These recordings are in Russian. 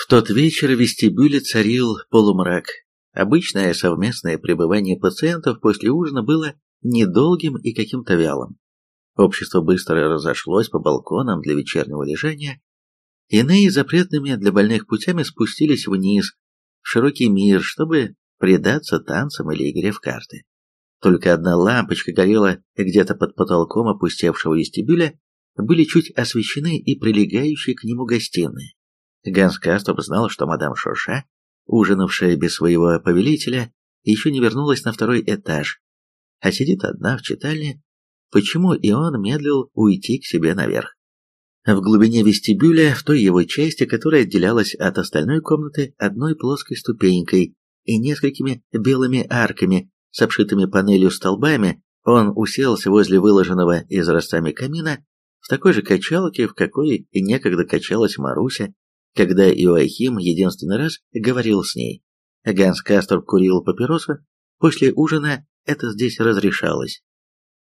В тот вечер в вестибюле царил полумрак. Обычное совместное пребывание пациентов после ужина было недолгим и каким-то вялым. Общество быстро разошлось по балконам для вечернего лежания. Иные запретными для больных путями спустились вниз, в широкий мир, чтобы предаться танцам или игре в карты. Только одна лампочка горела где-то под потолком опустевшего вестибюля, были чуть освещены и прилегающие к нему гостиные. Ганс Кастоп знал, что мадам Шоша, ужинавшая без своего повелителя, еще не вернулась на второй этаж, а сидит одна в читальне, почему и он медлил уйти к себе наверх. В глубине вестибюля, в той его части, которая отделялась от остальной комнаты одной плоской ступенькой и несколькими белыми арками с обшитыми панелью столбами, он уселся возле выложенного израстами камина в такой же качалке, в какой и некогда качалась Маруся, когда Иоахим единственный раз говорил с ней. Ганс Кастор курил папиросу, после ужина это здесь разрешалось.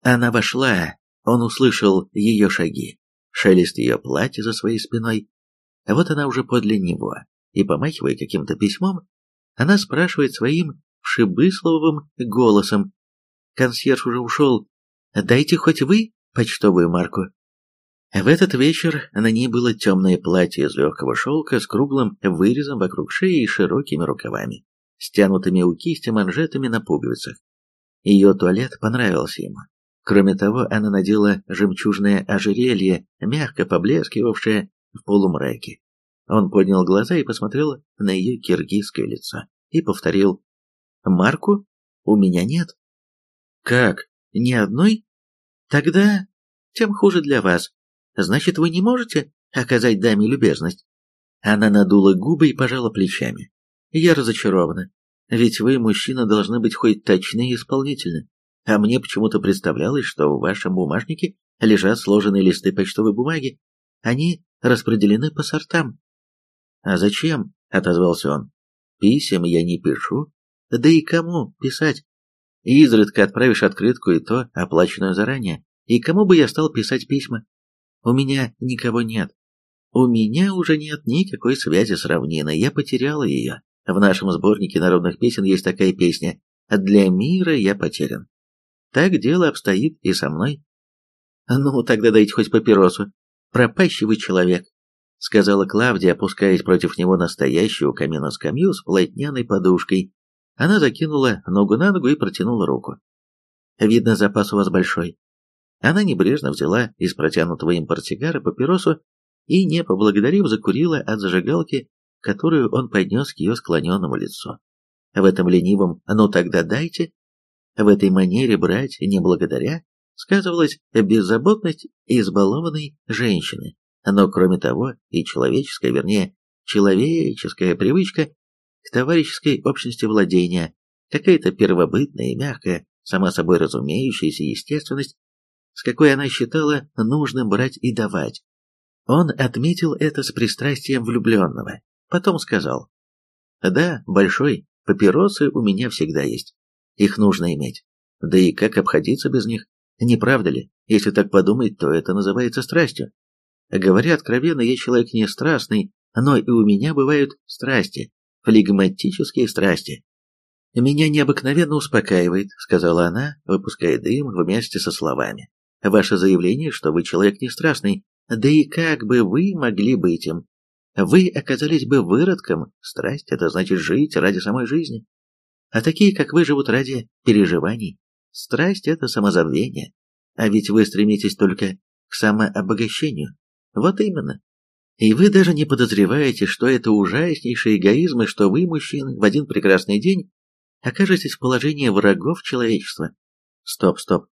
Она вошла, он услышал ее шаги, шелест ее платья за своей спиной. Вот она уже подле него, и, помахивая каким-то письмом, она спрашивает своим вшибысловым голосом. Консьерж уже ушел. «Дайте хоть вы почтовую марку». В этот вечер на ней было темное платье из легкого шелка с круглым вырезом вокруг шеи и широкими рукавами, стянутыми у кисти манжетами на пуговицах. Ее туалет понравился ему. Кроме того, она надела жемчужное ожерелье, мягко поблескивавшее в полумраке. Он поднял глаза и посмотрел на ее киргизское лицо и повторил «Марку? У меня нет». «Как? Ни одной? Тогда тем хуже для вас. Значит, вы не можете оказать даме любезность?» Она надула губы и пожала плечами. «Я разочарована. Ведь вы, мужчина, должны быть хоть точны и исполнительны. А мне почему-то представлялось, что в вашем бумажнике лежат сложенные листы почтовой бумаги. Они распределены по сортам». «А зачем?» — отозвался он. «Писем я не пишу. Да и кому писать? Изредка отправишь открытку и то, оплаченную заранее. И кому бы я стал писать письма? У меня никого нет. У меня уже нет никакой связи с равниной, я потеряла ее. В нашем сборнике народных песен есть такая песня «Для мира я потерян». Так дело обстоит и со мной. Ну, тогда дайте хоть папиросу. Пропащий вы человек, сказала Клавдия, опускаясь против него настоящую камина скамью с полотняной подушкой. Она закинула ногу на ногу и протянула руку. Видно, запас у вас большой. Она небрежно взяла из протянутого им портсигара папиросу и, не поблагодарив, закурила от зажигалки, которую он поднес к ее склоненному лицу. В этом ленивом «ну тогда дайте», в этой манере брать не благодаря, сказывалась беззаботность избалованной женщины, но кроме того и человеческая, вернее, человеческая привычка к товарищеской общности владения, какая-то первобытная и мягкая, сама собой разумеющаяся естественность, с какой она считала нужным брать и давать. Он отметил это с пристрастием влюбленного, потом сказал, «Да, большой, папиросы у меня всегда есть, их нужно иметь. Да и как обходиться без них, не правда ли? Если так подумать, то это называется страстью. Говоря откровенно, я человек не страстный, но и у меня бывают страсти, флегматические страсти. «Меня необыкновенно успокаивает», — сказала она, выпуская дым вместе со словами. Ваше заявление, что вы человек не страшный, да и как бы вы могли быть им? Вы оказались бы выродком. Страсть — это значит жить ради самой жизни. А такие, как вы, живут ради переживаний. Страсть — это самозабвение. А ведь вы стремитесь только к самообогащению. Вот именно. И вы даже не подозреваете, что это ужаснейший эгоизм, и что вы, мужчины, в один прекрасный день окажетесь в положении врагов человечества. Стоп, стоп.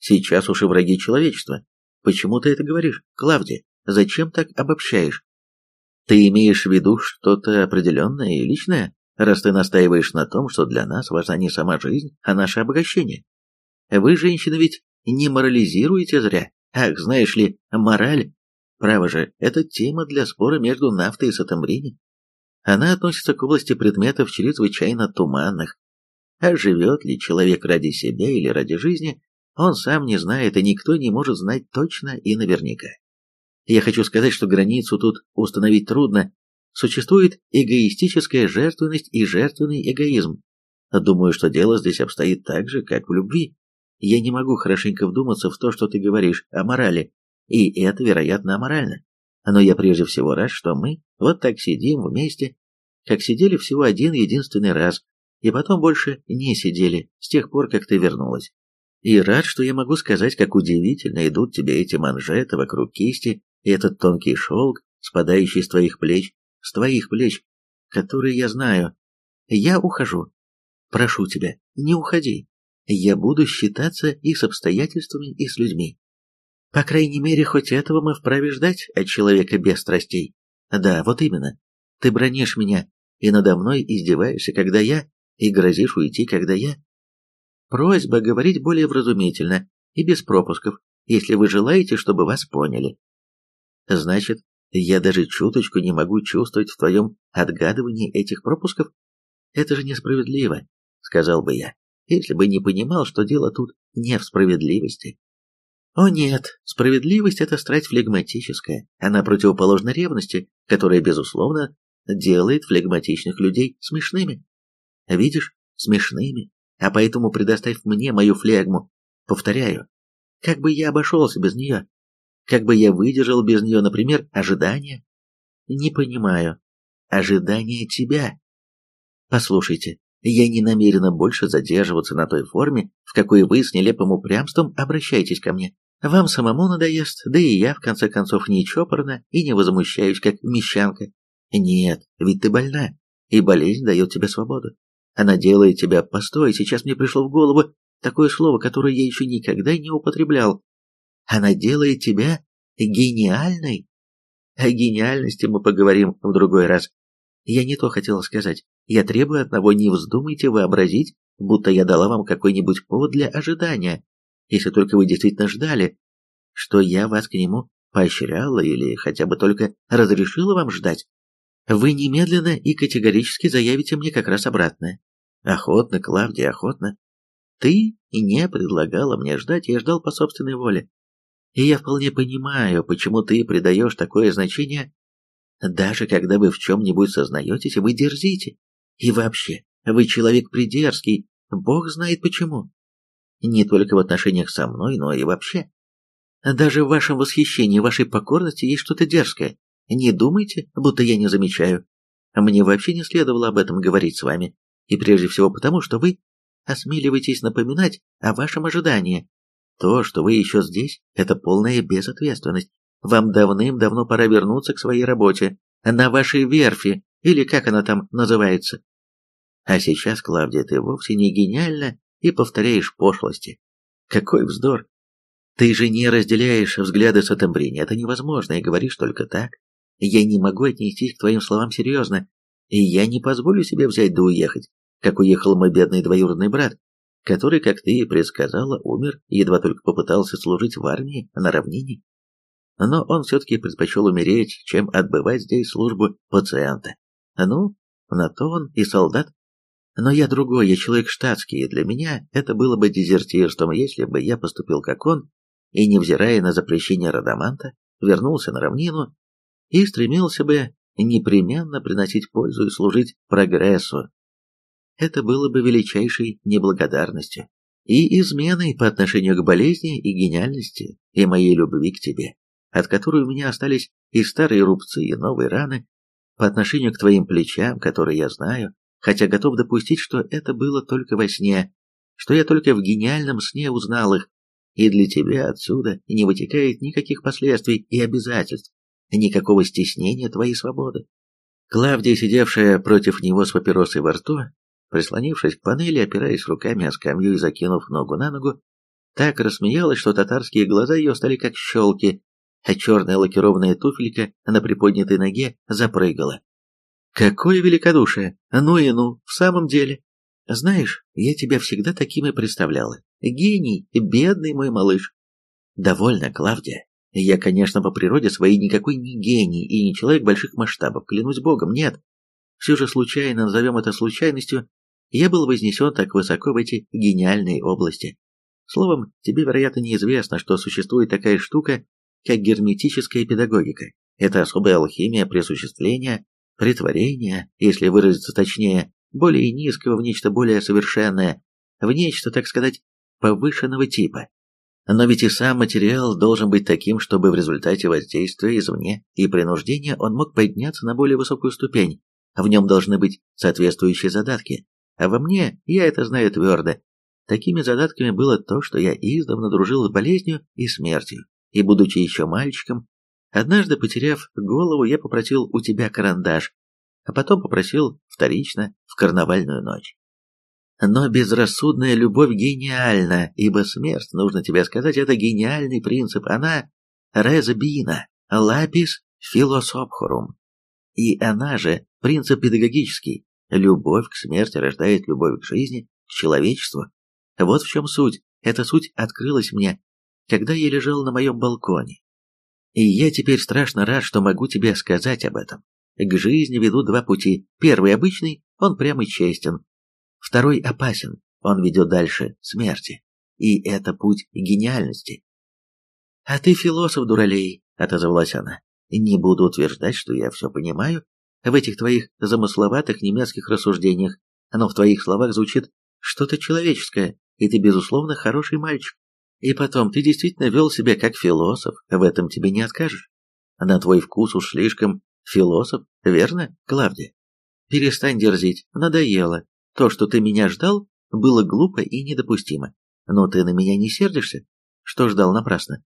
Сейчас уж и враги человечества. Почему ты это говоришь, Клавдия? Зачем так обобщаешь? Ты имеешь в виду что-то определенное и личное, раз ты настаиваешь на том, что для нас важна не сама жизнь, а наше обогащение? Вы, женщины, ведь не морализируете зря. Ах, знаешь ли, мораль, право же, это тема для спора между нафтой и сатамбрини. Она относится к области предметов чрезвычайно туманных. А живет ли человек ради себя или ради жизни, он сам не знает, и никто не может знать точно и наверняка. Я хочу сказать, что границу тут установить трудно, Существует эгоистическая жертвенность и жертвенный эгоизм. Думаю, что дело здесь обстоит так же, как в любви. Я не могу хорошенько вдуматься в то, что ты говоришь о морали, и это, вероятно, аморально. Но я прежде всего рад, что мы вот так сидим вместе, как сидели всего один единственный раз, и потом больше не сидели с тех пор, как ты вернулась. И рад, что я могу сказать, как удивительно идут тебе эти манжеты вокруг кисти и этот тонкий шелк, спадающий с твоих плеч, с твоих плеч, которые я знаю. Я ухожу. Прошу тебя, не уходи. Я буду считаться и с обстоятельствами, и с людьми. По крайней мере, хоть этого мы вправе ждать от человека без страстей. Да, вот именно. Ты бронишь меня и надо мной издеваешься, когда я, и грозишь уйти, когда я. Просьба говорить более вразумительно и без пропусков, если вы желаете, чтобы вас поняли. Значит, я даже чуточку не могу чувствовать в твоем отгадывании этих пропусков? Это же несправедливо, сказал бы я, если бы не понимал, что дело тут не в справедливости. О нет, справедливость – это страсть флегматическая, она противоположна ревности, которая, безусловно, делает флегматичных людей смешными. Видишь, смешными, а поэтому предоставь мне мою флегму. Повторяю, как бы я обошелся без нее? Как бы я выдержал без нее, например, ожидания? Не понимаю. Ожидания тебя. Послушайте, я не намерена больше задерживаться на той форме, в какой вы с нелепым упрямством обращаетесь ко мне. Вам самому надоест, да и я, в конце концов, не чопорна и не возмущаюсь, как мещанка. Нет, ведь ты больна, и болезнь дает тебе свободу. Она делает тебя... Постой, сейчас мне пришло в голову такое слово, которое я еще никогда не употреблял. Она делает тебя гениальной. О гениальности мы поговорим в другой раз. Я не то хотела сказать. Я требую одного, не вздумайте вообразить, будто я дала вам какой-нибудь повод для ожидания, если только вы действительно ждали, что я вас к нему поощряла или хотя бы только разрешила вам ждать. Вы немедленно и категорически заявите мне как раз обратное. Охотно, Клавдия, охотно. Ты не предлагала мне ждать, я ждал по собственной воле. И я вполне понимаю, почему ты придаешь такое значение. Даже когда вы в чем-нибудь сознаетесь, вы дерзите. И вообще, вы человек придерзкий, бог знает почему. Не только в отношениях со мной, но и вообще. Даже в вашем восхищении, вашей покорности есть что-то дерзкое. Не думайте, будто я не замечаю. Мне вообще не следовало об этом говорить с вами. И прежде всего потому, что вы осмеливаетесь напоминать о вашем ожидании. То, что вы еще здесь, это полная безответственность. Вам давным-давно пора вернуться к своей работе, на вашей верфи, или как она там называется. А сейчас, Клавдия, ты вовсе не гениальна и повторяешь пошлости. Какой вздор! Ты же не разделяешь взгляды Сатамбрини, это невозможно, и говоришь только так. Я не могу отнестись к твоим словам серьезно, и я не позволю себе взять да уехать, как уехал мой бедный двоюродный брат, который, как ты и предсказала, умер, едва только попытался служить в армии на равнине. Но он все-таки предпочел умереть, чем отбывать здесь службу пациента. Ну, на то он и солдат. Но я другой, я человек штатский, и для меня это было бы дезертирством, если бы я поступил как он, и, невзирая на запрещение Радаманта, вернулся на равнину и стремился бы непременно приносить пользу и служить прогрессу. Это было бы величайшей неблагодарностью и изменой по отношению к болезни и гениальности и моей любви к тебе, от которой у меня остались и старые рубцы, и новые раны, по отношению к твоим плечам, которые я знаю, хотя готов допустить, что это было только во сне, что я только в гениальном сне узнал их, и для тебя отсюда не вытекает никаких последствий и обязательств, никакого стеснения твоей свободы. Клавдия, сидевшая против него с папиросой во рту, Прислонившись к панели, опираясь руками о скамью и закинув ногу на ногу, так рассмеялась, что татарские глаза ее стали как щелки, а черная лакированная туфелька на приподнятой ноге запрыгала. «Какое великодушие! Ну и ну, в самом деле! Знаешь, я тебя всегда таким и представляла. Гений, бедный мой малыш!» «Довольно, Клавдия. Я, конечно, по природе своей никакой не гений и не человек больших масштабов, клянусь богом, нет. Все же случайно, назовем это случайностью, я был вознесен так высоко в эти гениальные области. Словом, тебе, вероятно, неизвестно, что существует такая штука, как герметическая педагогика. Это особая алхимия присуществления, притворения, если выразиться точнее, более низкого в нечто более совершенное, в нечто, так сказать, повышенного типа. Но ведь и сам материал должен быть таким, чтобы в результате воздействия извне и принуждения он мог подняться на более высокую ступень. В нем должны быть соответствующие задатки. А во мне, я это знаю твердо, такими задатками было то, что я издавна дружил с болезнью и смертью. И будучи еще мальчиком, однажды потеряв голову, я попросил у тебя карандаш, а потом попросил вторично в карнавальную ночь. Но безрассудная любовь гениальна, ибо смерть, нужно тебе сказать, это гениальный принцип. Она резбина, лапис философхорум. И она же принцип педагогический. Любовь к смерти рождает любовь к жизни, к человечеству. Вот в чем суть. Эта суть открылась мне, когда я лежал на моем балконе. И я теперь страшно рад, что могу тебе сказать об этом. К жизни ведут два пути. Первый обычный, он прямо честен, Второй опасен, он ведет дальше смерти. И это путь гениальности. «А ты философ, дуралей», — отозвалась она. «Не буду утверждать, что я все понимаю в этих твоих замысловатых немецких рассуждениях, но в твоих словах звучит что-то человеческое, и ты, безусловно, хороший мальчик. И потом, ты действительно вел себя как философ, в этом тебе не откажешь. На твой вкус уж слишком философ, верно, Клавдия? Перестань дерзить, надоело. То, что ты меня ждал, было глупо и недопустимо. Но ты на меня не сердишься? Что ждал напрасно?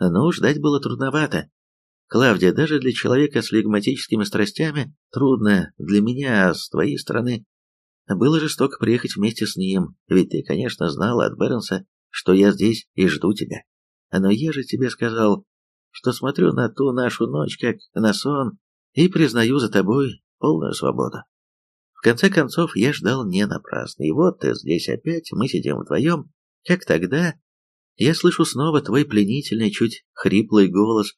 Ну, ждать было трудновато. Клавдия, даже для человека с флегматическими страстями, трудно для меня, с твоей стороны. Было жестоко приехать вместе с ним, ведь ты, конечно, знала от Бернса, что я здесь и жду тебя. Но я же тебе сказал, что смотрю на ту нашу ночь как на сон и признаю за тобой полную свободу конце концов, я ждал не напрасно, и вот ты здесь опять, мы сидим вдвоем, как тогда. Я слышу снова твой пленительный, чуть хриплый голос.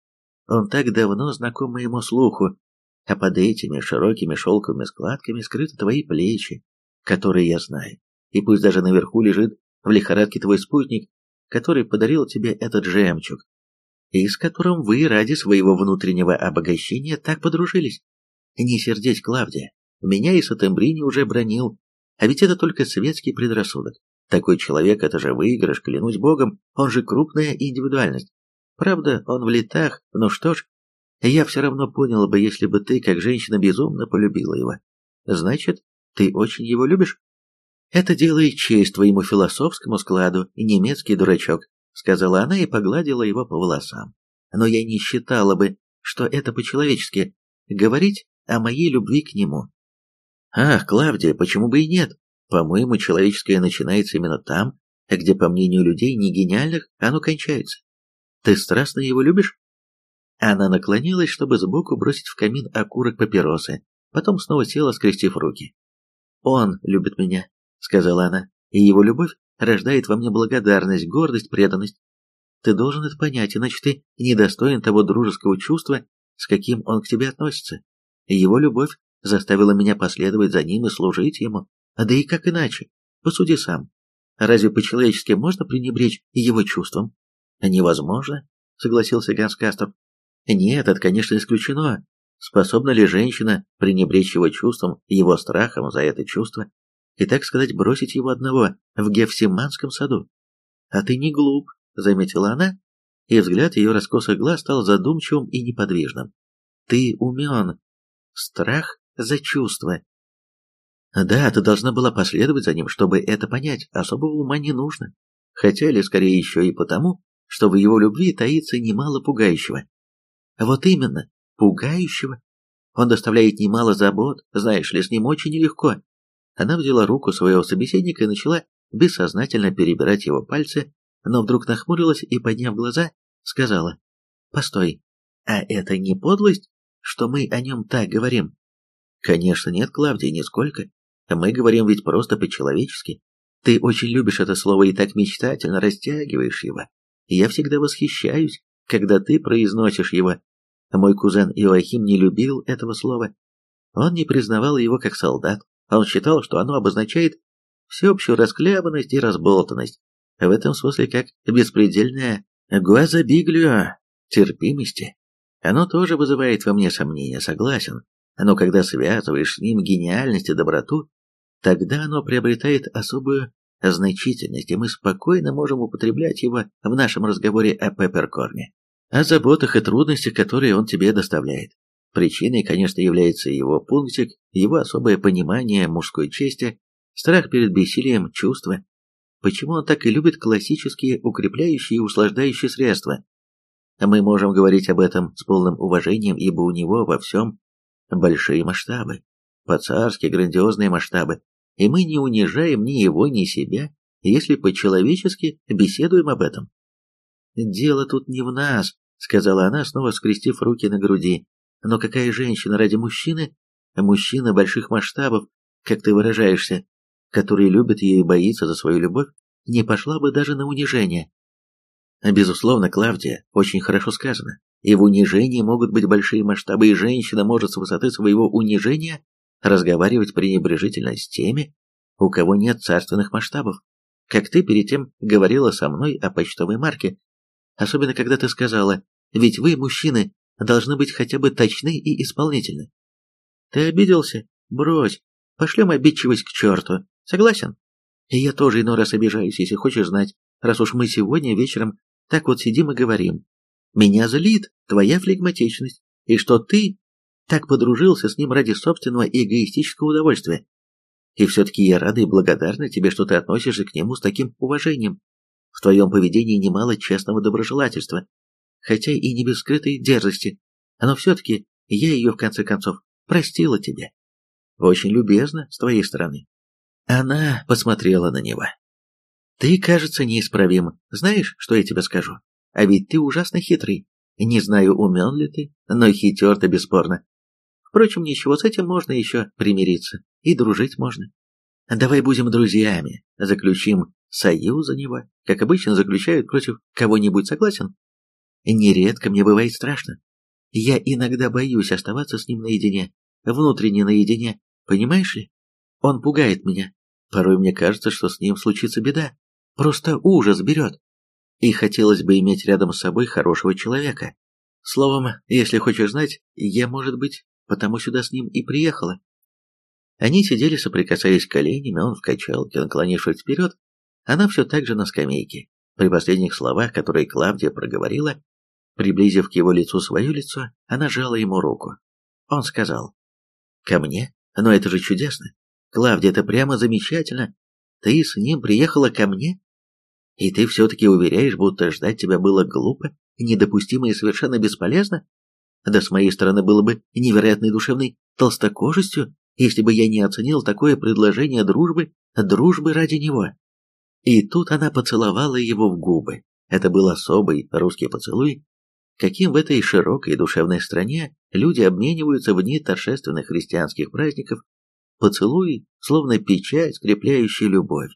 Он так давно знаком моему слуху, а под этими широкими шелковыми складками скрыты твои плечи, которые я знаю. И пусть даже наверху лежит в лихорадке твой спутник, который подарил тебе этот жемчуг, и с которым вы ради своего внутреннего обогащения так подружились. Не сердись, Клавдия, меня и Сатембрини уже бронил. А ведь это только светский предрассудок. Такой человек – это же выигрыш, клянусь богом, он же крупная индивидуальность. Правда, он в летах, ну что ж, я все равно понял бы, если бы ты, как женщина, безумно полюбила его. Значит, ты очень его любишь? Это делает честь твоему философскому складу, немецкий дурачок, сказала она и погладила его по волосам. Но я не считала бы, что это по-человечески, говорить о моей любви к нему. Ах, Клавдия, почему бы и нет? По-моему, человеческое начинается именно там, где, по мнению людей, не гениальных, оно кончается. Ты страстно его любишь? Она наклонилась, чтобы сбоку бросить в камин окурок папиросы, потом снова села, скрестив руки. «Он любит меня», — сказала она, — «и его любовь рождает во мне благодарность, гордость, преданность. Ты должен это понять, иначе ты недостоин того дружеского чувства, с каким он к тебе относится. Его любовь заставила меня последовать за ним и служить ему. А да и как иначе? Посуди сам. Разве по-человечески можно пренебречь его чувством? Невозможно, согласился Ганс Кастер. Нет, это, конечно, исключено. Способна ли женщина пренебречь его чувством, его страхом за это чувство, и, так сказать, бросить его одного в Гефсиманском саду? А ты не глуп, заметила она, и взгляд ее раскосых глаз стал задумчивым и неподвижным. Ты умен. Страх за чувство. Да, ты должна была последовать за ним, чтобы это понять, особого ума не нужно. Хотя или скорее еще и потому, что в его любви таится немало пугающего. Вот именно, пугающего. Он доставляет немало забот, знаешь ли, с ним очень нелегко. Она взяла руку своего собеседника и начала бессознательно перебирать его пальцы, но вдруг нахмурилась и, подняв глаза, сказала, «Постой, а это не подлость, что мы о нем так говорим?» Конечно, нет, Клавдия, нисколько. Мы говорим ведь просто по-человечески. Ты очень любишь это слово и так мечтательно растягиваешь его. Я всегда восхищаюсь, когда ты произносишь его. Мой кузен Иоахим не любил этого слова. Он не признавал его как солдат. Он считал, что оно обозначает всеобщую расклябанность и разболтанность. В этом смысле как беспредельная гуазабиглио терпимости. Оно тоже вызывает во мне сомнения, согласен. Но когда связываешь с ним гениальность и доброту, тогда оно приобретает особую значительность, и мы спокойно можем употреблять его в нашем разговоре о Пепперкорне, о заботах и трудностях, которые он тебе доставляет. Причиной, конечно, является его пунктик, его особое понимание мужской чести, страх перед бессилием чувства. Почему он так и любит классические укрепляющие и услаждающие средства? Мы можем говорить об этом с полным уважением, ибо у него во всем большие масштабы, по-царски грандиозные масштабы, и мы не унижаем ни его, ни себя, если по-человечески беседуем об этом. «Дело тут не в нас», — сказала она, снова скрестив руки на груди. «Но какая женщина ради мужчины, мужчина больших масштабов, как ты выражаешься, который любит ее и боится за свою любовь, не пошла бы даже на унижение?» Безусловно, Клавдия, очень хорошо сказано. И в унижении могут быть большие масштабы, и женщина может с высоты своего унижения разговаривать пренебрежительно с теми, у кого нет царственных масштабов. Как ты перед тем говорила со мной о почтовой марке. Особенно, когда ты сказала, ведь вы, мужчины, должны быть хотя бы точны и исполнительны. Ты обиделся? Брось. Пошлем обидчивость к черту. Согласен? И я тоже иной раз обижаюсь, если хочешь знать, раз уж мы сегодня вечером так вот сидим и говорим. Меня злит твоя флегматичность, и что ты так подружился с ним ради собственного эгоистического удовольствия. И все-таки я рада и благодарна тебе, что ты относишься к нему с таким уважением. В твоем поведении немало честного доброжелательства, хотя и не без скрытой дерзости. Но все-таки я ее, в конце концов, простила тебе. Очень любезно с твоей стороны. Она посмотрела на него. Ты, кажется, неисправим. Знаешь, что я тебе скажу? А ведь ты ужасно хитрый. Не знаю, умен ли ты, но хитер ты бесспорно. Впрочем, ничего, с этим можно еще примириться. И дружить можно. Давай будем друзьями, заключим союз за него, как обычно заключают против кого-нибудь, согласен? Нередко мне бывает страшно. Я иногда боюсь оставаться с ним наедине, внутренне наедине, понимаешь ли? Он пугает меня. Порой мне кажется, что с ним случится беда. Просто ужас берет. И хотелось бы иметь рядом с собой хорошего человека. Словом, если хочешь знать, я, может быть, потому сюда с ним и приехала. Они сидели, соприкасаясь коленями, он в качалке, наклонившись вперед, она все так же на скамейке. При последних словах, которые Клавдия проговорила, приблизив к его лицу свое лицо, она жала ему руку. Он сказал, «Ко мне? Но это же чудесно! Клавдия, это прямо замечательно! Ты с ним приехала ко мне?» И ты все-таки уверяешь, будто ждать тебя было глупо, недопустимо и совершенно бесполезно? Да с моей стороны было бы невероятной душевной толстокожестью, если бы я не оценил такое предложение дружбы, дружбы ради него. И тут она поцеловала его в губы. Это был особый русский поцелуй, каким в этой широкой душевной стране люди обмениваются в дни торжественных христианских праздников, поцелуй, словно печать, скрепляющая любовь.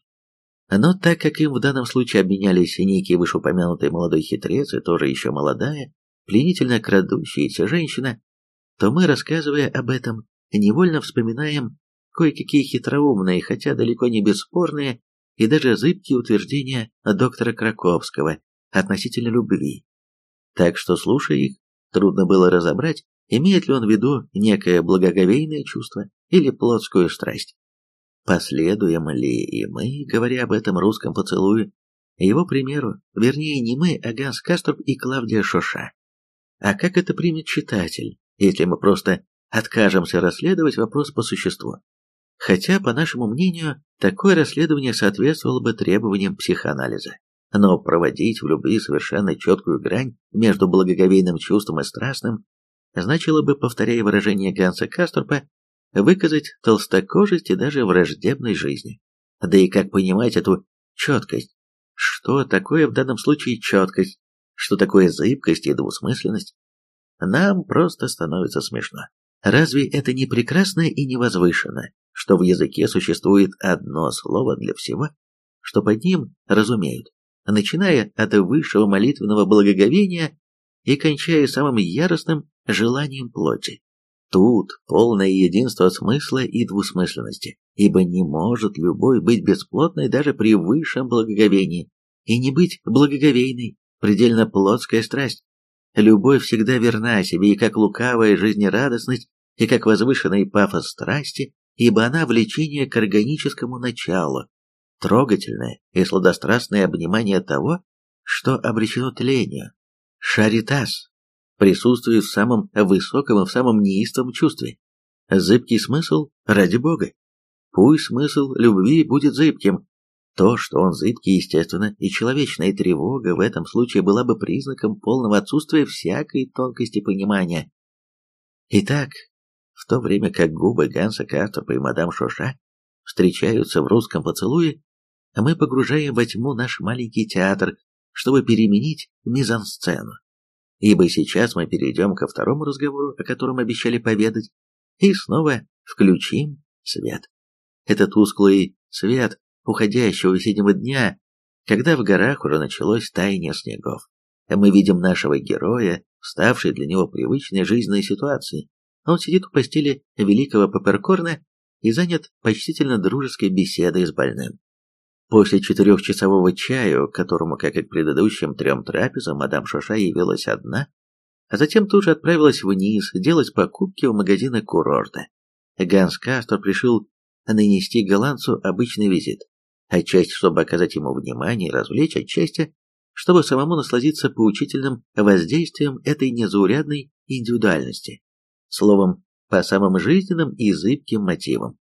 Но так как им в данном случае обменялись некий вышеупомянутый молодой хитрец и тоже еще молодая, пленительно крадущаяся женщина, то мы, рассказывая об этом, невольно вспоминаем кое-какие хитроумные, хотя далеко не бесспорные и даже зыбкие утверждения доктора Краковского относительно любви. Так что, слушая их, трудно было разобрать, имеет ли он в виду некое благоговейное чувство или плотскую страсть. Последуем ли и мы, говоря об этом русском поцелуе, его примеру, вернее не мы, а Ганс Каструб и Клавдия Шоша. А как это примет читатель, если мы просто откажемся расследовать вопрос по существу? Хотя, по нашему мнению, такое расследование соответствовало бы требованиям психоанализа. Но проводить в любви совершенно четкую грань между благоговейным чувством и страстным значило бы, повторяя выражение Ганса Каструпа, выказать толстокожесть и даже враждебной жизни. Да и как понимать эту четкость? Что такое в данном случае четкость? Что такое зыбкость и двусмысленность? Нам просто становится смешно. Разве это не прекрасно и не возвышенно, что в языке существует одно слово для всего, что под ним разумеют, начиная от высшего молитвенного благоговения и кончая самым яростным желанием плоти? Тут полное единство смысла и двусмысленности, ибо не может любовь быть бесплотной даже при высшем благоговении, и не быть благоговейной, предельно плотская страсть. Любовь всегда верна себе, и как лукавая жизнерадостность и как возвышенный пафос страсти, ибо она влечение к органическому началу, трогательное и сладострастное обнимание того, что обречено тлению. Шаритас присутствует в самом высоком и в самом неистом чувстве. Зыбкий смысл ради Бога. Пусть смысл любви будет зыбким. То, что он зыбкий, естественно, и человечная тревога в этом случае была бы признаком полного отсутствия всякой тонкости понимания. Итак, в то время как губы Ганса Касторпа и мадам Шоша встречаются в русском поцелуе, мы погружаем во тьму наш маленький театр, чтобы переменить мизансцену. Ибо сейчас мы перейдем ко второму разговору, о котором обещали поведать, и снова включим свет. Это тусклый свет уходящего весеннего дня, когда в горах уже началось таяние снегов. Мы видим нашего героя, ставший для него привычной жизненной ситуацией. Он сидит у постели великого Паперкорна и занят почтительно дружеской беседой с больным. После четырехчасового чаю, которому, как и к предыдущим трем трапезам, мадам Шоша явилась одна, а затем тут же отправилась вниз делать покупки в магазины курорта. Ганс Кастор решил нанести голландцу обычный визит, отчасти чтобы оказать ему внимание и развлечь, отчасти чтобы самому насладиться поучительным воздействием этой незаурядной индивидуальности. Словом, по самым жизненным и зыбким мотивам.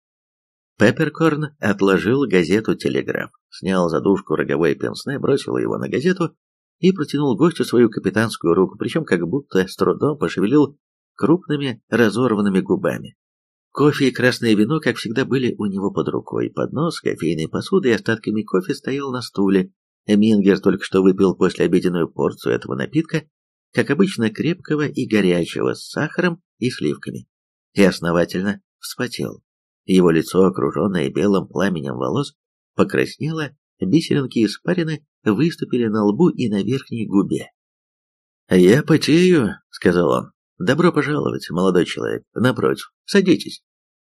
Пепперкорн отложил газету «Телеграф», снял задушку роговой пенсне, бросил его на газету и протянул гостю свою капитанскую руку, причем как будто с трудом пошевелил крупными разорванными губами. Кофе и красное вино, как всегда, были у него под рукой. Поднос с кофейной посудой и остатками кофе стоял на стуле. Мингер только что выпил послеобеденную порцию этого напитка, как обычно крепкого и горячего, с сахаром и сливками, и основательно вспотел. Его лицо, окруженное белым пламенем волос, покраснело, бисеринки испарины выступили на лбу и на верхней губе. «Я потею», — сказал он. «Добро пожаловать, молодой человек. Напротив, садитесь.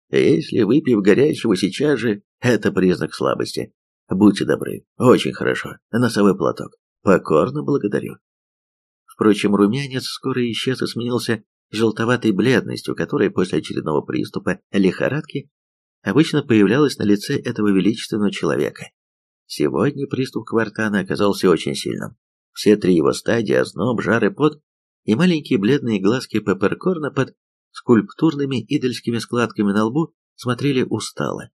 Если выпив горячего сейчас же, это признак слабости. Будьте добры. Очень хорошо. Носовой платок. Покорно благодарю». Впрочем, румянец скоро исчез и сменился желтоватой бледностью, которая после очередного приступа лихорадки обычно появлялась на лице этого величественного человека. Сегодня приступ квартана оказался очень сильным. Все три его стадии, озноб, жар и пот, и маленькие бледные глазки Пепперкорна под скульптурными идольскими складками на лбу смотрели устало.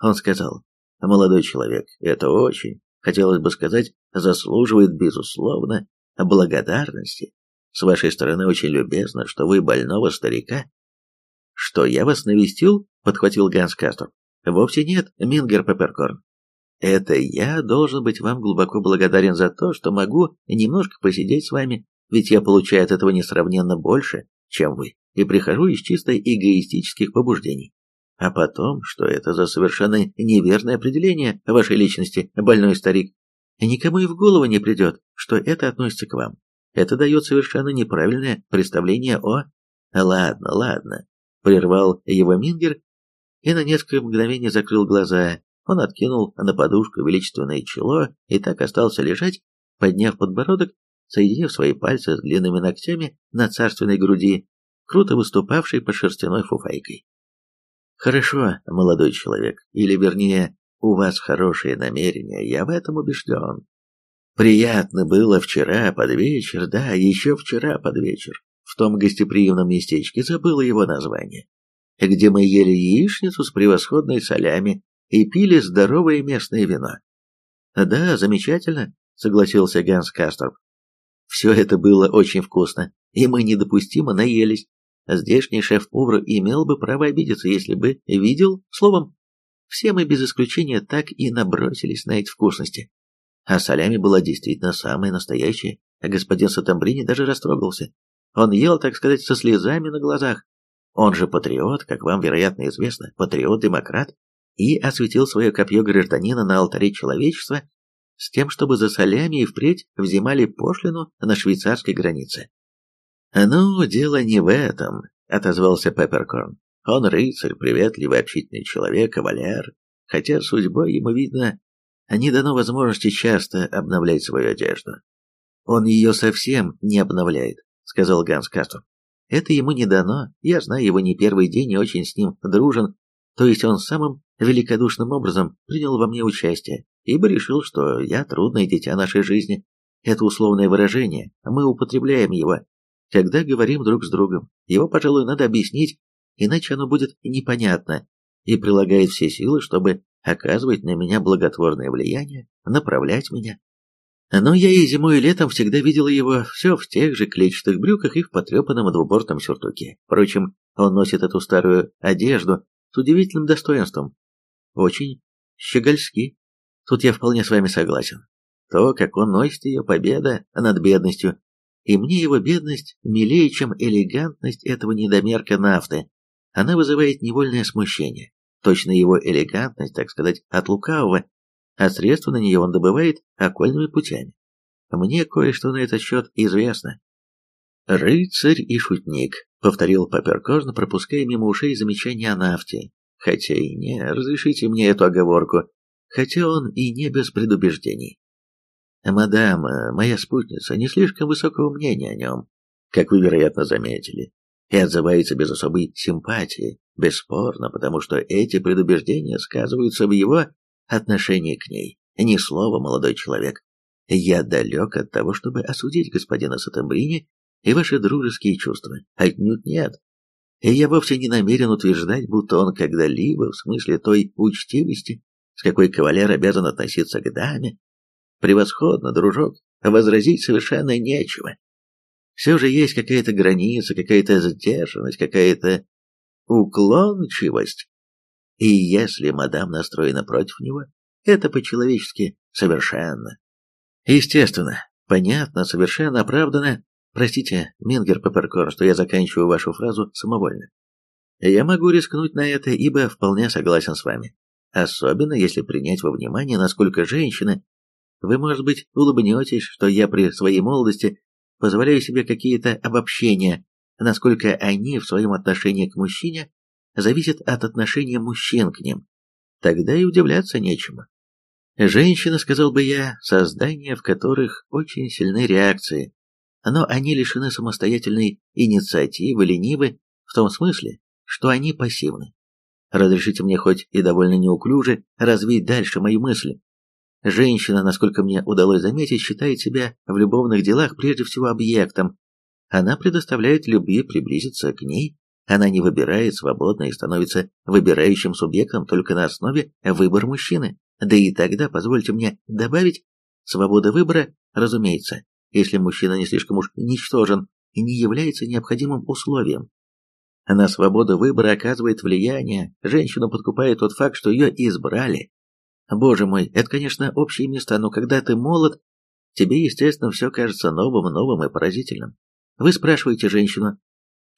Он сказал, «Молодой человек, это очень, хотелось бы сказать, заслуживает, безусловно, благодарности. С вашей стороны очень любезно, что вы больного старика. Что, я вас навестил?» — подхватил Ганс Кастер. «Вовсе нет, Мингер Пепперкорн. Это я должен быть вам глубоко благодарен за то, что могу немножко посидеть с вами, ведь я получаю от этого несравненно больше, чем вы, и прихожу из чисто эгоистических побуждений. А потом, что это за совершенно неверное определение вашей личности, больной старик? Никому и в голову не придет, что это относится к вам. Это дает совершенно неправильное представление о... Ладно, ладно, прервал его Мингер и на несколько мгновений закрыл глаза, он откинул на подушку величественное чело и так остался лежать, подняв подбородок, соединив свои пальцы с длинными ногтями на царственной груди, круто выступавшей под шерстяной фуфайкой. «Хорошо, молодой человек, или вернее, у вас хорошие намерения, я в этом убежден. Приятно было вчера под вечер, да, еще вчера под вечер, в том гостеприимном местечке, забыла его название, где мы ели яичницу с превосходной солями и пили здоровое местное вино. «Да, замечательно», — согласился Ганс Касторп. «Все это было очень вкусно, и мы недопустимо наелись. Здешний шеф-повар имел бы право обидеться, если бы видел, словом, все мы без исключения так и набросились на эти вкусности. А солями была действительно самая настоящая, а господин Сатамбрини даже растрогался. Он ел, так сказать, со слезами на глазах. Он же патриот, как вам, вероятно, известно, патриот-демократ, и осветил свое копье гражданина на алтаре человечества с тем, чтобы за солями и впредь взимали пошлину на швейцарской границе. «Ну, дело не в этом», — отозвался Пепперкорн. «Он рыцарь, приветливый, общительный человек, кавалер, хотя судьбой ему, видно, не дано возможности часто обновлять свою одежду. Он ее совсем не обновляет», — сказал Ганс Кастер. Это ему не дано, я знаю его не первый день и очень с ним дружен, то есть он самым великодушным образом принял во мне участие, ибо решил, что я трудное дитя нашей жизни. Это условное выражение, мы употребляем его, когда говорим друг с другом. Его, пожалуй, надо объяснить, иначе оно будет непонятно, и прилагает все силы, чтобы оказывать на меня благотворное влияние, направлять меня. Но я и зимой, и летом всегда видела его все в тех же клетчатых брюках и в потрепанном двубортном сюртуке. Впрочем, он носит эту старую одежду с удивительным достоинством. Очень щегольски. Тут я вполне с вами согласен. То, как он носит ее, победа над бедностью. И мне его бедность милее, чем элегантность этого недомерка нафты. Она вызывает невольное смущение. Точно его элегантность, так сказать, от лукавого, а средства на нее он добывает окольными путями. Мне кое-что на этот счет известно. «Рыцарь и шутник», — повторил Паперкорн, пропуская мимо ушей замечания о нафте. «Хотя и не, разрешите мне эту оговорку, хотя он и не без предубеждений. Мадам, моя спутница, не слишком высокого мнения о нем, как вы, вероятно, заметили, и отзывается без особой симпатии, бесспорно, потому что эти предубеждения сказываются в его отношении к ней. Ни слова, молодой человек. Я далек от того, чтобы осудить господина Сатамбрини и ваши дружеские чувства. Отнюдь нет. И я вовсе не намерен утверждать, будто он когда-либо, в смысле той учтивости, с какой кавалер обязан относиться к даме. Превосходно, дружок, возразить совершенно нечего. Все же есть какая-то граница, какая-то сдержанность, какая-то уклончивость. И если мадам настроена против него, это по-человечески совершенно. Естественно, понятно, совершенно оправданно. Простите, Мингер Пепперкорн, что я заканчиваю вашу фразу самовольно. Я могу рискнуть на это, ибо вполне согласен с вами. Особенно если принять во внимание, насколько женщины... Вы, может быть, улыбнетесь, что я при своей молодости позволяю себе какие-то обобщения, насколько они в своем отношении к мужчине зависят от отношения мужчин к ним. Тогда и удивляться нечему. Женщины, сказал бы я, создания, в которых очень сильны реакции, но они лишены самостоятельной инициативы, ленивы, в том смысле, что они пассивны. Разрешите мне хоть и довольно неуклюже развить дальше мою мысль. Женщина, насколько мне удалось заметить, считает себя в любовных делах прежде всего объектом. Она предоставляет любви приблизиться к ней, она не выбирает свободно и становится выбирающим субъектом только на основе выбора мужчины. Да и тогда, позвольте мне добавить, свобода выбора, разумеется, если мужчина не слишком уж ничтожен не является необходимым условием. На свободу выбора оказывает влияние, женщину подкупает тот факт, что ее избрали. Боже мой, это, конечно, общие места, но когда ты молод, тебе, естественно, все кажется новым, новым и поразительным. Вы спрашиваете женщину,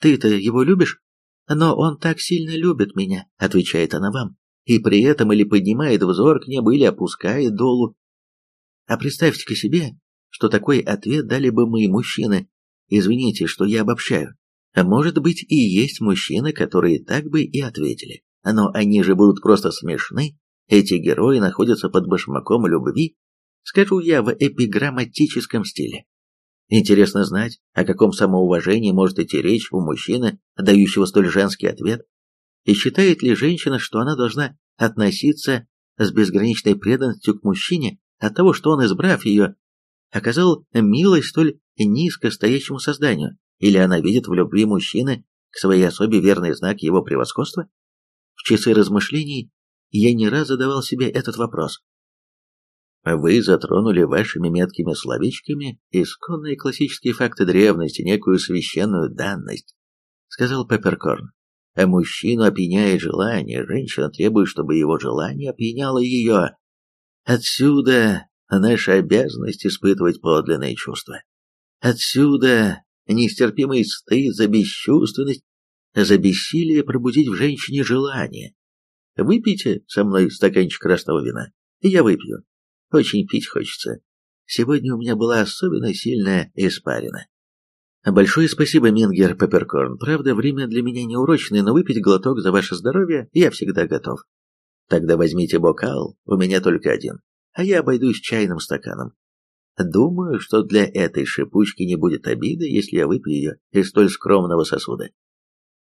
ты-то его любишь? Но он так сильно любит меня, отвечает она вам и при этом или поднимает взор к небу, или опускает долу. А представьте-ка себе, что такой ответ дали бы мы, мужчины. Извините, что я обобщаю. А может быть и есть мужчины, которые так бы и ответили. Но они же будут просто смешны. Эти герои находятся под башмаком любви, скажу я в эпиграмматическом стиле. Интересно знать, о каком самоуважении может идти речь у мужчины, дающего столь женский ответ. И считает ли женщина, что она должна относиться с безграничной преданностью к мужчине от того, что он, избрав ее, оказал милость столь низко стоящему созданию, или она видит в любви мужчины к своей особе верный знак его превосходства? В часы размышлений я не раз задавал себе этот вопрос. Вы затронули вашими меткими словечками исконные классические факты древности, некую священную данность, сказал Пепперкорн. А мужчину опьяняет желание, женщина требует, чтобы его желание опьяняло ее. Отсюда наша обязанность испытывать подлинные чувства. Отсюда нестерпимый стыд за бесчувственность, за бессилие пробудить в женщине желание. Выпейте со мной стаканчик красного вина, и я выпью. Очень пить хочется. Сегодня у меня была особенно сильная испарина. Большое спасибо, Мингер Пепперкорн. Правда, время для меня неурочное, но выпить глоток за ваше здоровье я всегда готов. Тогда возьмите бокал, у меня только один, а я обойдусь чайным стаканом. Думаю, что для этой шипучки не будет обиды, если я выпью ее из столь скромного сосуда.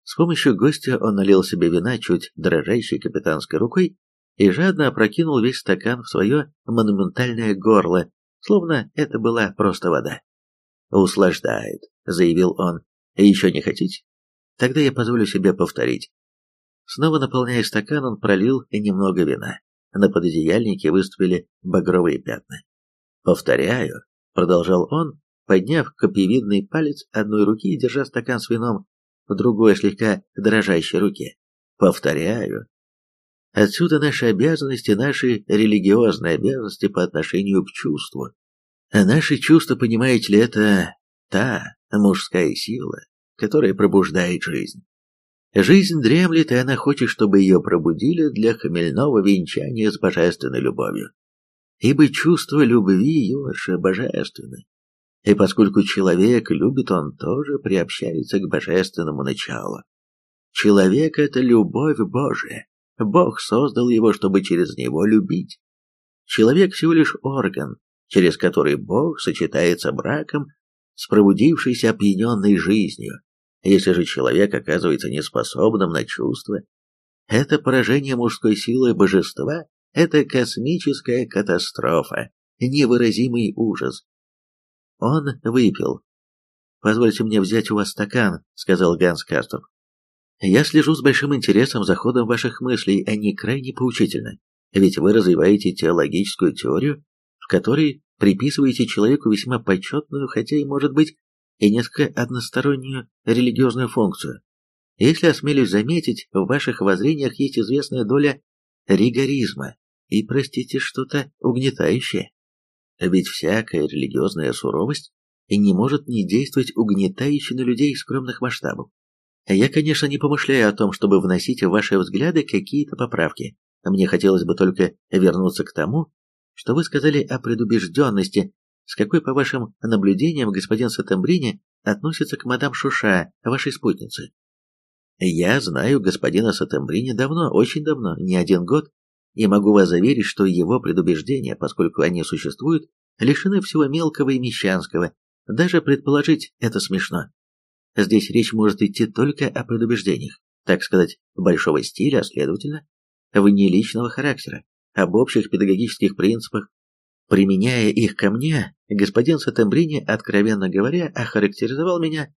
С помощью гостя он налил себе вина чуть дрожащей капитанской рукой и жадно опрокинул весь стакан в свое монументальное горло, словно это была просто вода. «Услаждает», — заявил он. «Еще не хотите? Тогда я позволю себе повторить». Снова наполняя стакан, он пролил немного вина. На пододеяльнике выступили багровые пятна. «Повторяю», — продолжал он, подняв копьевидный палец одной руки и держа стакан с вином в другой слегка дрожащей руке. «Повторяю, Отсюда наши обязанности, наши религиозные обязанности по отношению к чувству. А наши чувства, понимаете ли, это та мужская сила, которая пробуждает жизнь. Жизнь дремлет, и она хочет, чтобы ее пробудили для хмельного венчания с божественной любовью. Ибо чувство любви, юноша, божественно. И поскольку человек любит, он тоже приобщается к божественному началу. Человек — это любовь Божия. Бог создал его, чтобы через него любить. Человек всего лишь орган, через который Бог сочетается браком с пробудившейся опьяненной жизнью. Если же человек оказывается неспособным на чувства, это поражение мужской силы божества, это космическая катастрофа, невыразимый ужас. Он выпил. «Позвольте мне взять у вас стакан», — сказал Ганс Кастов. Я слежу с большим интересом за ходом ваших мыслей, они крайне поучительны. Ведь вы развиваете теологическую теорию, в которой приписываете человеку весьма почетную, хотя и, может быть, и несколько одностороннюю религиозную функцию. Если осмелюсь заметить, в ваших воззрениях есть известная доля ригоризма и, простите, что-то угнетающее. Ведь всякая религиозная суровость не может не действовать угнетающе на людей скромных масштабов. Я, конечно, не помышляю о том, чтобы вносить в ваши взгляды какие-то поправки. Мне хотелось бы только вернуться к тому, что вы сказали о предубежденности, с какой, по вашим наблюдениям, господин Сатамбрини относится к мадам Шуша, вашей спутнице. Я знаю господина Сатамбрини давно, очень давно, не один год, и могу вас заверить, что его предубеждения, поскольку они существуют, лишены всего мелкого и мещанского, даже предположить это смешно. Здесь речь может идти только о предубеждениях, так сказать, большого стиля, а следовательно, вне личного характера, об общих педагогических принципах. Применяя их ко мне, господин Сатембрини, откровенно говоря, охарактеризовал меня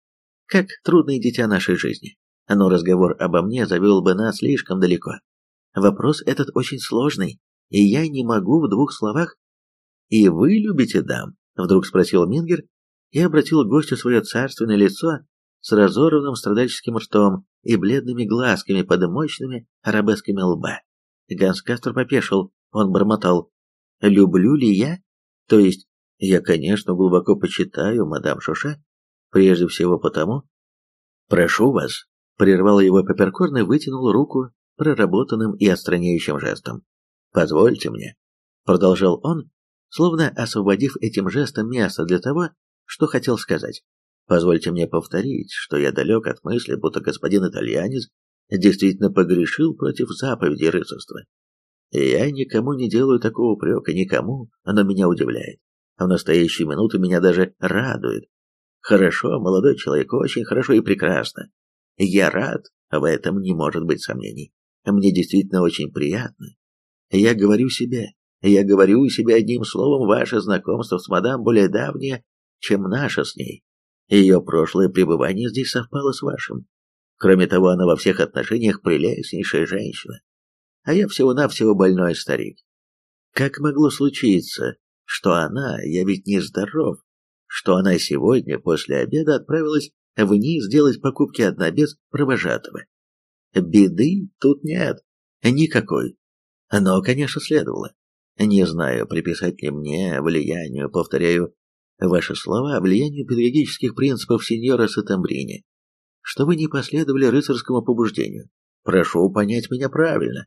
как трудное дитя нашей жизни. Но разговор обо мне завел бы нас слишком далеко. Вопрос этот очень сложный, и я не могу в двух словах. «И вы любите дам?» — вдруг спросил Мингер и обратил гостю свое царственное лицо, с разорванным страдальческим ртом и бледными глазками под мощными арабесками лба. Ганс Кастер попешил, он бормотал. «Люблю ли я? То есть, я, конечно, глубоко почитаю мадам Шуша, прежде всего потому...» «Прошу вас», — прервал его Паперкорн и вытянул руку проработанным и отстраняющим жестом. «Позвольте мне», — продолжал он, словно освободив этим жестом место для того, что хотел сказать. Позвольте мне повторить, что я далек от мысли, будто господин итальянец действительно погрешил против заповеди рыцарства. Я никому не делаю такого упрека, никому, оно меня удивляет. А в настоящую минуту меня даже радует. Хорошо, молодой человек, очень хорошо и прекрасно. Я рад, в этом не может быть сомнений. Мне действительно очень приятно. Я говорю себе, я говорю себе одним словом, ваше знакомство с мадам более давнее, чем наше с ней. Ее прошлое пребывание здесь совпало с вашим. Кроме того, она во всех отношениях прелестнейшая женщина. А я всего-навсего больной старик. Как могло случиться, что она, я ведь не здоров, что она сегодня после обеда отправилась вниз сделать покупки одна без провожатого? Беды тут нет. Никакой. Но, конечно, следовало. Не знаю, приписать ли мне влиянию, повторяю, ваши слова о влиянии педагогических принципов сеньора Сатамбрини, что вы не последовали рыцарскому побуждению. Прошу понять меня правильно.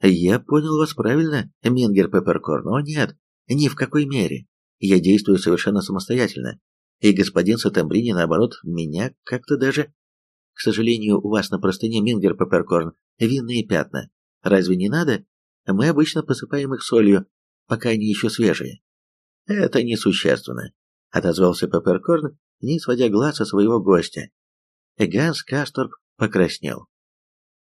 Я понял вас правильно, Мингер Пепперкорн, но нет, ни в какой мере. Я действую совершенно самостоятельно, и господин Сатамбрини, наоборот, меня как-то даже... К сожалению, у вас на простыне Мингер Пепперкорн винные пятна. Разве не надо? Мы обычно посыпаем их солью, пока они еще свежие. Это несущественно, отозвался Пепперкорн, не сводя глаз со своего гостя. Ганс Касторп покраснел.